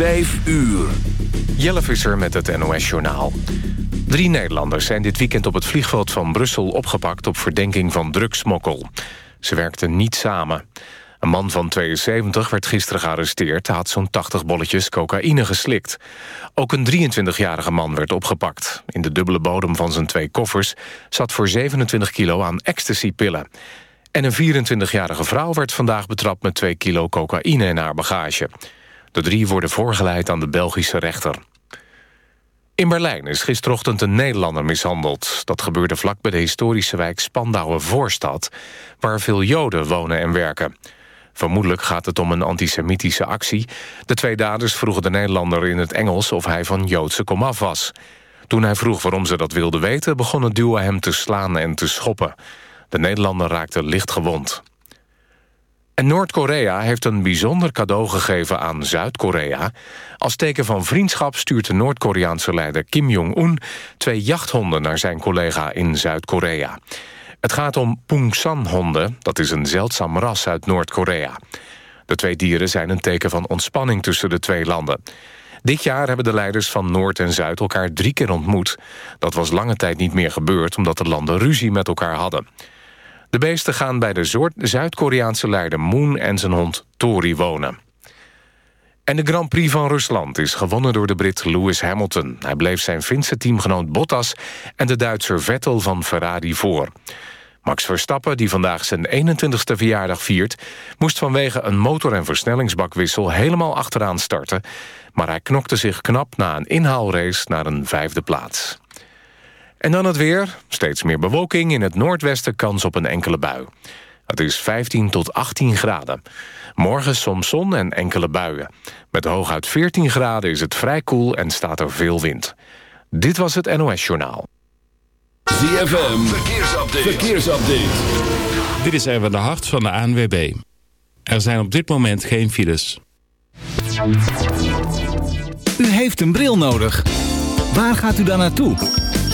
Vijf uur. Jelle Visser met het NOS-journaal. Drie Nederlanders zijn dit weekend op het vliegveld van Brussel opgepakt... op verdenking van drugsmokkel. Ze werkten niet samen. Een man van 72 werd gisteren gearresteerd... had zo'n 80 bolletjes cocaïne geslikt. Ook een 23-jarige man werd opgepakt. In de dubbele bodem van zijn twee koffers... zat voor 27 kilo aan ecstasy-pillen. En een 24-jarige vrouw werd vandaag betrapt... met 2 kilo cocaïne in haar bagage. De drie worden voorgeleid aan de Belgische rechter. In Berlijn is gisterochtend een Nederlander mishandeld. Dat gebeurde vlak bij de historische wijk Spandauer Voorstad... waar veel Joden wonen en werken. Vermoedelijk gaat het om een antisemitische actie. De twee daders vroegen de Nederlander in het Engels... of hij van Joodse komaf was. Toen hij vroeg waarom ze dat wilden weten... begon het duo hem te slaan en te schoppen. De Nederlander raakte licht gewond. En Noord-Korea heeft een bijzonder cadeau gegeven aan Zuid-Korea. Als teken van vriendschap stuurt de Noord-Koreaanse leider Kim Jong-un... twee jachthonden naar zijn collega in Zuid-Korea. Het gaat om Pungsan-honden, dat is een zeldzaam ras uit Noord-Korea. De twee dieren zijn een teken van ontspanning tussen de twee landen. Dit jaar hebben de leiders van Noord en Zuid elkaar drie keer ontmoet. Dat was lange tijd niet meer gebeurd omdat de landen ruzie met elkaar hadden. De beesten gaan bij de Zuid-Koreaanse leider Moon en zijn hond Tori wonen. En de Grand Prix van Rusland is gewonnen door de Brit Lewis Hamilton. Hij bleef zijn Finse teamgenoot Bottas en de Duitser Vettel van Ferrari voor. Max Verstappen, die vandaag zijn 21ste verjaardag viert... moest vanwege een motor- en versnellingsbakwissel helemaal achteraan starten... maar hij knokte zich knap na een inhaalrace naar een vijfde plaats. En dan het weer. Steeds meer bewolking. In het noordwesten kans op een enkele bui. Het is 15 tot 18 graden. Morgen soms zon en enkele buien. Met hooguit 14 graden is het vrij koel en staat er veel wind. Dit was het NOS Journaal. ZFM, verkeersupdate. verkeersupdate. Dit is even de hart van de ANWB. Er zijn op dit moment geen files. U heeft een bril nodig. Waar gaat u dan naartoe?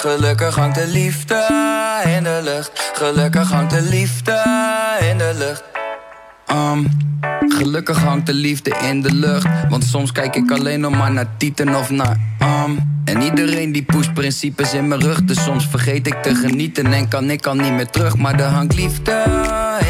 Gelukkig hangt de liefde in de lucht. Gelukkig hangt de liefde in de lucht. Um, gelukkig hangt de liefde in de lucht. Want soms kijk ik alleen nog maar naar tieten of naar um. En iedereen die pusht principes in mijn rug. Dus soms vergeet ik te genieten en kan ik al niet meer terug. Maar er hangt liefde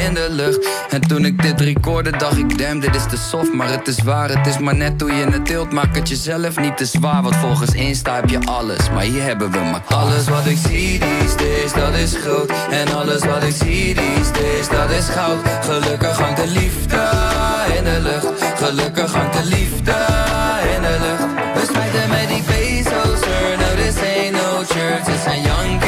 in de lucht. En toen ik dit recorde, dacht ik, damn, dit is te soft. Maar het is waar, het is maar net hoe je het deelt. Maak het jezelf niet te zwaar, want volgens Insta heb je alles. Maar hier hebben we maar alles wat ik zie these days, dat is groot. En alles wat ik zie these days, dat is goud. Gelukkig hangt de liefde in de lucht. Gelukkig hangt de liefde in de lucht. We spijten met die bezels, sir. No, this ain't no church. Dit zijn young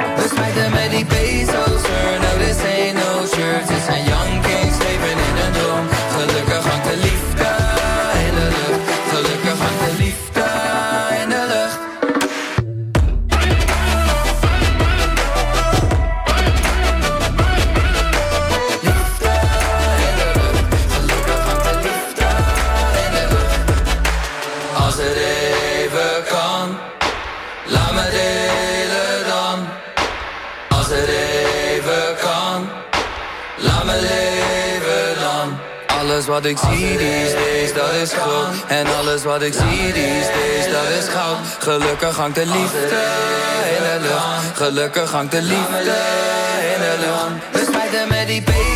Met die bezels, er. No, this ain't no church. Dit zijn young wat ik zie these days, dat is groot. En alles wat ik zie these days, dat is goud. Gelukkig hangt de liefde in de lucht. Gelukkig hangt de liefde in de lucht. We spijten met die bezels,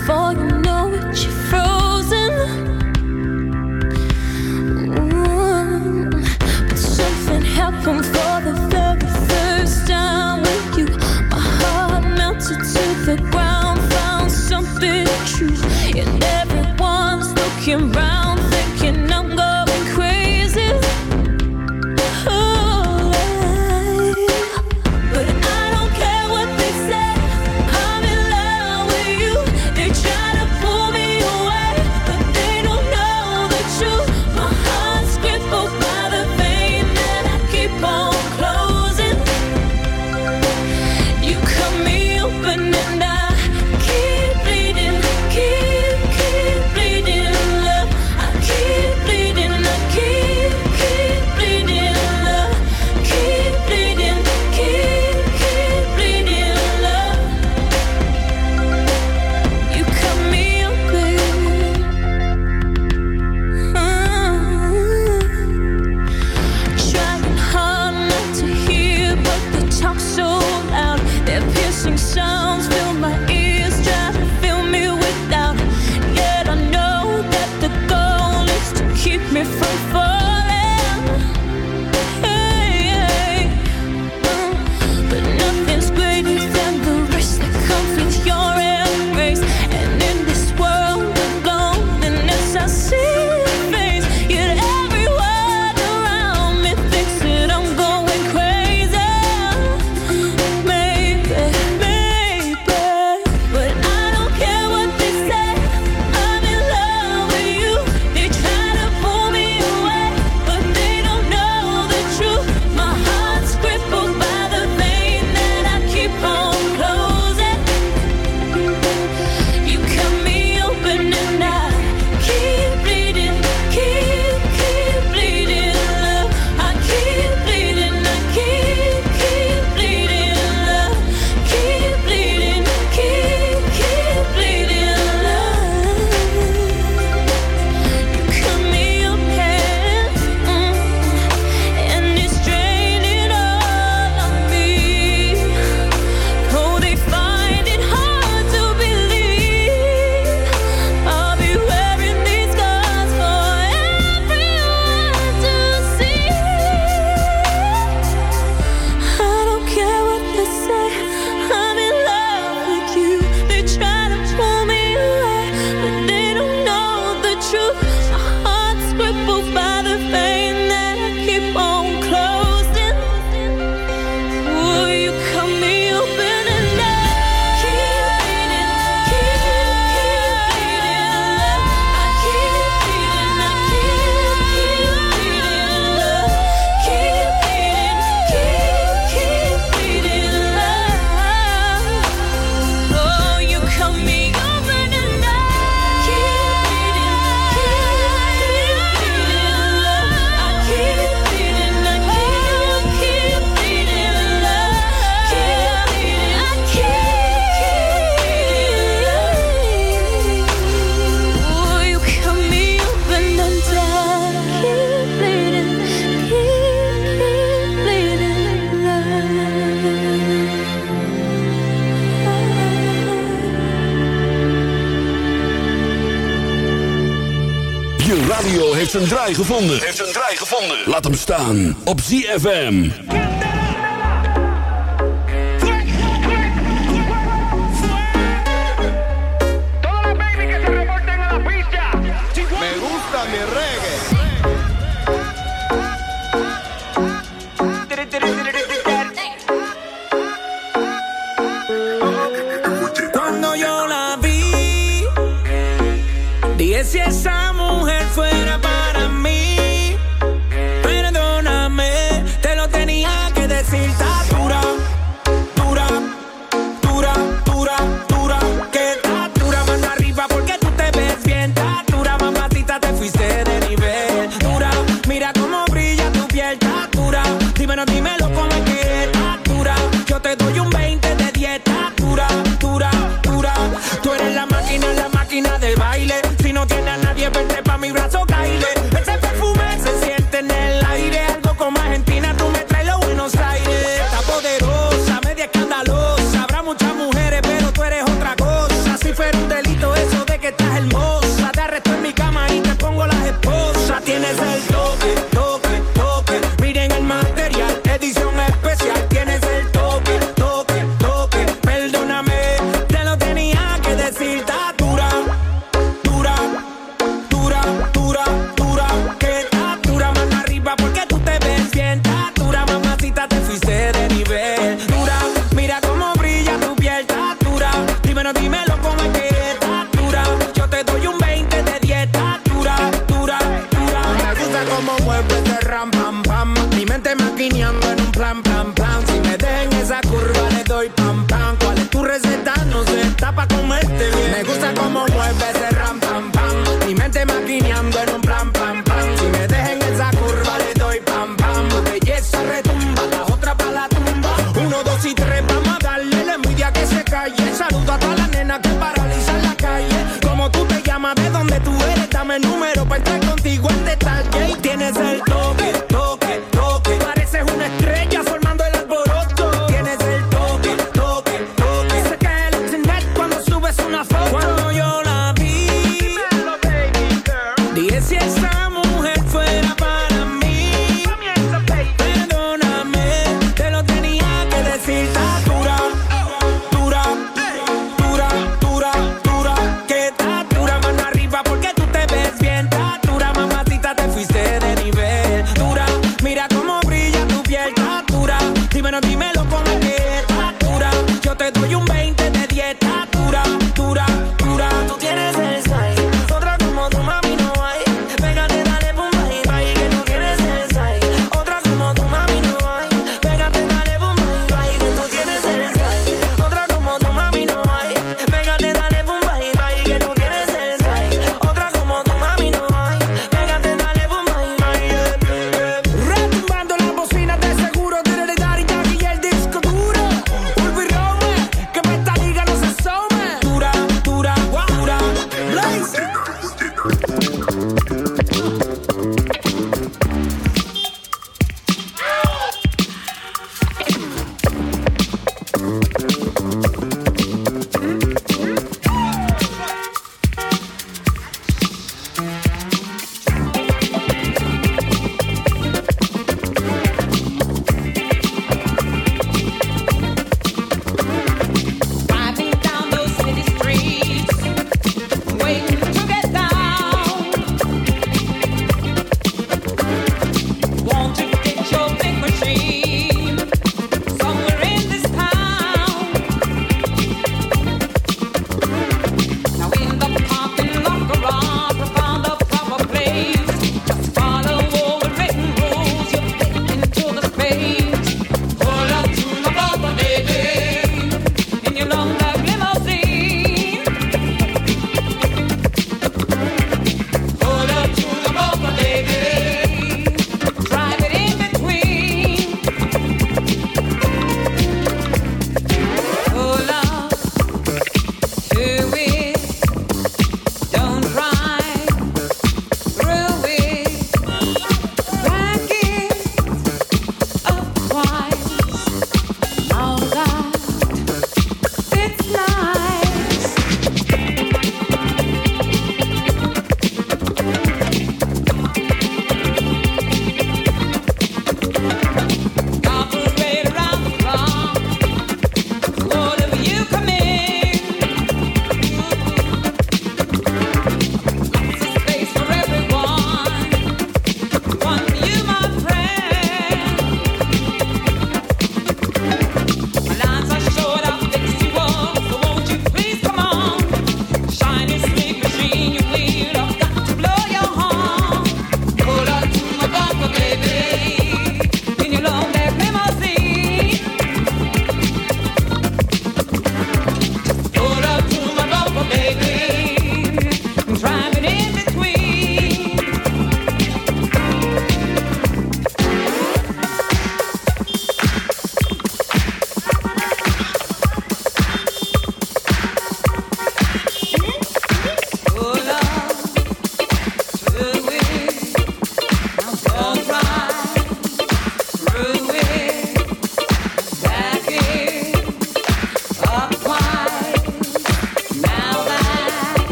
before you know radio heeft zijn draai gevonden. Heeft zijn draai gevonden. Laat hem staan op ZFM.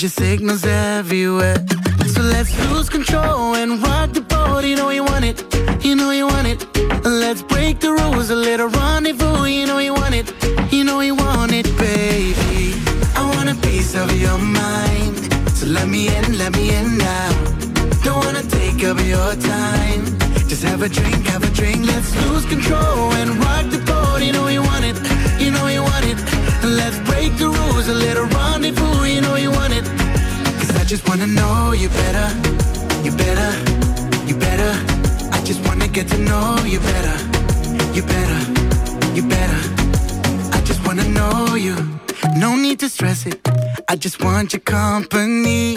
just say. Just wanna know you better, you better, you better. I just wanna get to know you better, you better, you better. I just wanna know you. No need to stress it. I just want your company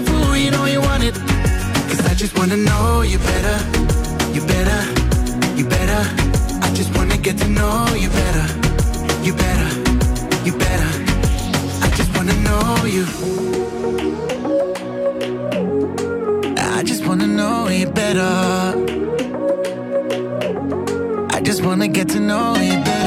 little rendezvous. You know you want it. Cause I just wanna know you better, you better, you better. I just wanna get to know you better, you better, you better. I just wanna know you. I just wanna know you better. I just wanna get to know you better.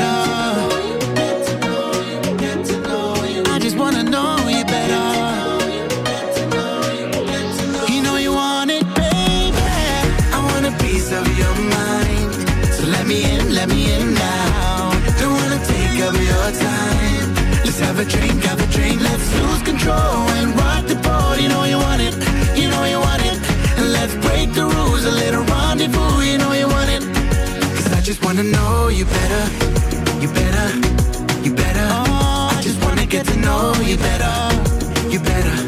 Drink, have a drink. Let's lose control and rock the boat. You know you want it, you know you want it. And let's break the rules, a little rendezvous. You know you want it. Cause I just wanna know you better, you better, you better. I just wanna get to know you better, you better,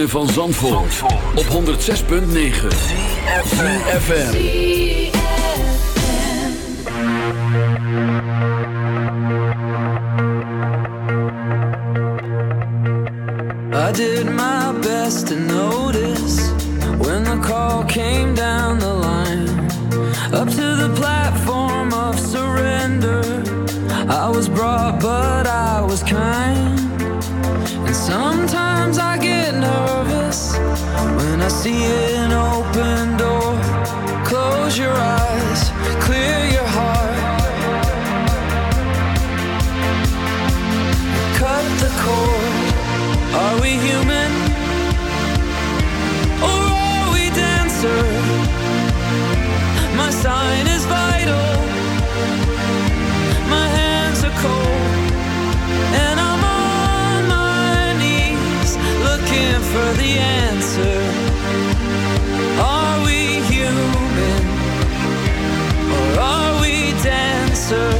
ritme van Zandvoort, op 106.9 CFFM I did my best to notice when the call came down the line. Up to the platform of surrender. I was brought, but I was kind. Sometimes I get nervous when I see an open door. Close your eyes, clear your heart. Cut the cord. Are we human? The answer. Are we human? Or are we dancer?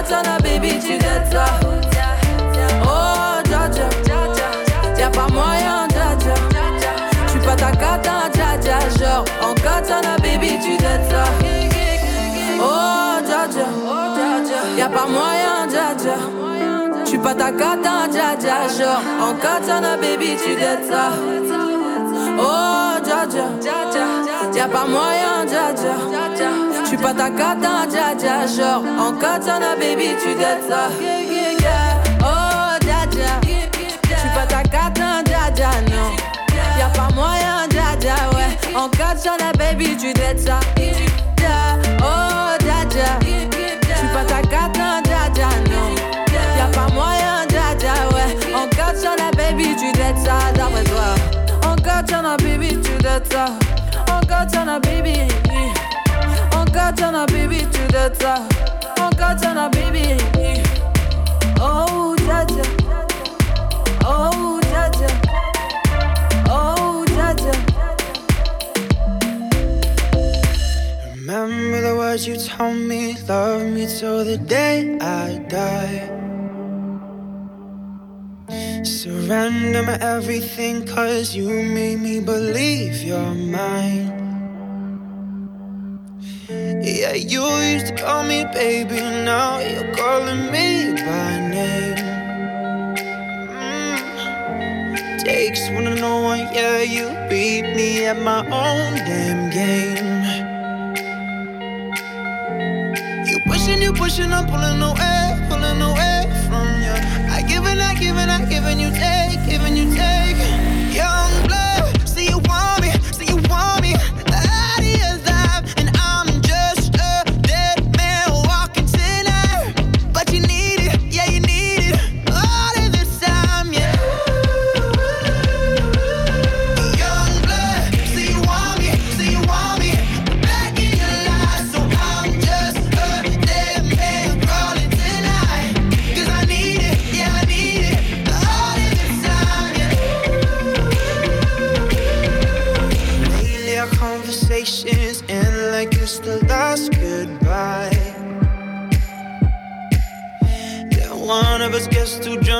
Katana, baby, tu gâtes ça. Oh, Jaja, y'a pas moyen, Jaja. Tu pas ta katana, hein, Jaja, genre en katana, baby, tu gâtes ça. Oh, Jaja, y'a pas moyen, Jaja. Tu pas ta katana, hein, Jaja, genre en katana, baby, tu gâtes ça. Oh, Jaja, y'a pas moyen, Jaja dja. J'suis pas ta cata, dja dja. Genre, en katana, baby, tu dettes ça. Oh, dja dja. J'suis pas ta cata, dja dja, non. Y'a pas moyen, dja dja, ouais. En katana, baby, tu dettes ça. Oh, dja dja. J'suis pas ta cata, dja dja, non. Y'a pas moyen, dja dja, ouais. En katana, baby, tu dettes ça, d'après toi. En katana, baby, tu dettes ça. En katana, baby. Katana, baby. Oh, dja. Oh, dja. Oh, dja. Remember the words you told me, love me till the day I die. Surrender my everything, cause you made me believe you're mine. Yeah, you used to call me baby, now you're calling me by name. Mm. Takes one to know one, yeah, you beat me at my own damn game. You pushing, you pushing, I'm pulling away, pulling away from you. I give I give I give you take, giving you take. Young blood,